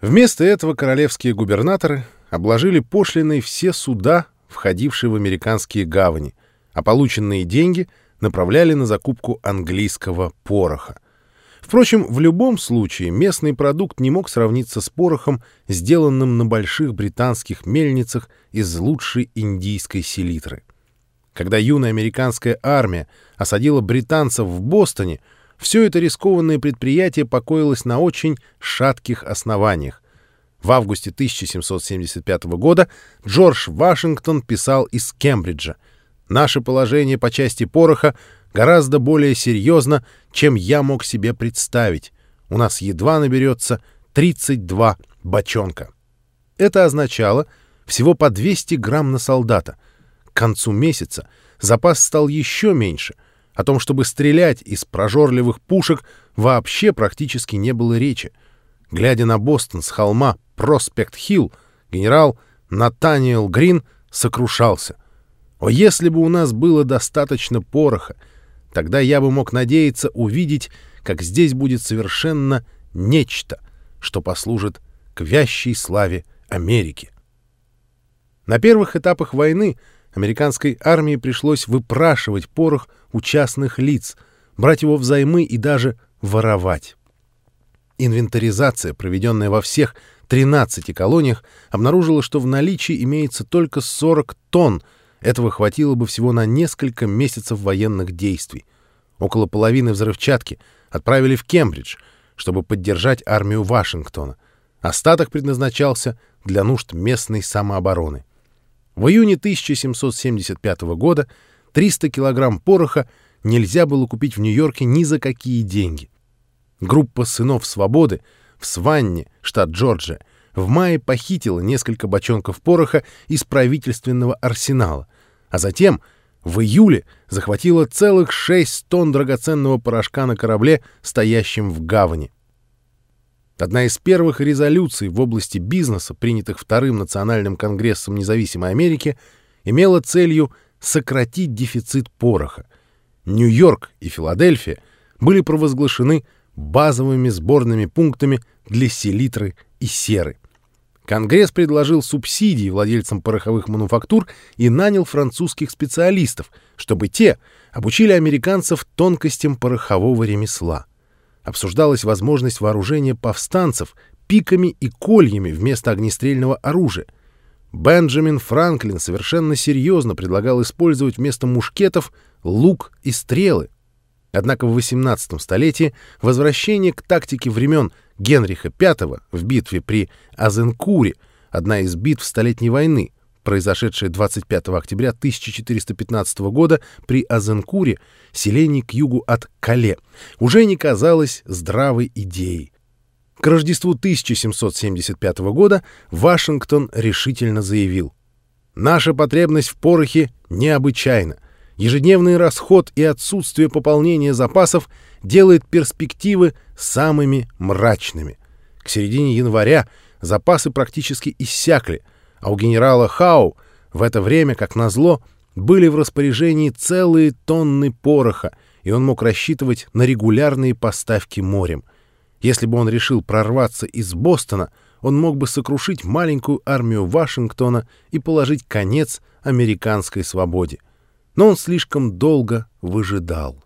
Вместо этого королевские губернаторы обложили пошлиной все суда, входившие в американские гавани, а полученные деньги направляли на закупку английского пороха. Впрочем, в любом случае местный продукт не мог сравниться с порохом, сделанным на больших британских мельницах из лучшей индийской селитры. Когда юная американская армия осадила британцев в Бостоне, все это рискованное предприятие покоилось на очень шатких основаниях. В августе 1775 года Джордж Вашингтон писал из Кембриджа «Наше положение по части пороха гораздо более серьезно, чем я мог себе представить. У нас едва наберется 32 бочонка». Это означало всего по 200 грамм на солдата. К концу месяца запас стал еще меньше — о том, чтобы стрелять из прожорливых пушек, вообще практически не было речи. Глядя на Бостон с холма Проспект-Хилл, генерал Натаниэл Грин сокрушался. «О, если бы у нас было достаточно пороха, тогда я бы мог надеяться увидеть, как здесь будет совершенно нечто, что послужит к вящей славе Америки». На первых этапах войны американской армии пришлось выпрашивать порох у частных лиц, брать его взаймы и даже воровать. Инвентаризация, проведенная во всех 13 колониях, обнаружила, что в наличии имеется только 40 тонн. Этого хватило бы всего на несколько месяцев военных действий. Около половины взрывчатки отправили в Кембридж, чтобы поддержать армию Вашингтона. Остаток предназначался для нужд местной самообороны. В июне 1775 года 300 килограмм пороха нельзя было купить в Нью-Йорке ни за какие деньги. Группа сынов свободы в Сванне, штат Джорджия, в мае похитила несколько бочонков пороха из правительственного арсенала, а затем в июле захватила целых 6 тонн драгоценного порошка на корабле, стоящем в гавани. Одна из первых резолюций в области бизнеса, принятых Вторым национальным конгрессом независимой Америки, имела целью сократить дефицит пороха. Нью-Йорк и Филадельфия были провозглашены базовыми сборными пунктами для селитры и серы. Конгресс предложил субсидии владельцам пороховых мануфактур и нанял французских специалистов, чтобы те обучили американцев тонкостям порохового ремесла обсуждалась возможность вооружения повстанцев пиками и кольями вместо огнестрельного оружия. Бенджамин Франклин совершенно серьезно предлагал использовать вместо мушкетов лук и стрелы. Однако в XVIII столетии возвращение к тактике времен Генриха V в битве при Азенкуре, одна из битв Столетней войны, произошедшее 25 октября 1415 года при Азенкуре, селении к югу от Кале, уже не казалось здравой идеей. К Рождеству 1775 года Вашингтон решительно заявил «Наша потребность в порохе необычайна. Ежедневный расход и отсутствие пополнения запасов делает перспективы самыми мрачными. К середине января запасы практически иссякли — а у генерала Хау в это время, как назло, были в распоряжении целые тонны пороха, и он мог рассчитывать на регулярные поставки морем. Если бы он решил прорваться из Бостона, он мог бы сокрушить маленькую армию Вашингтона и положить конец американской свободе. Но он слишком долго выжидал.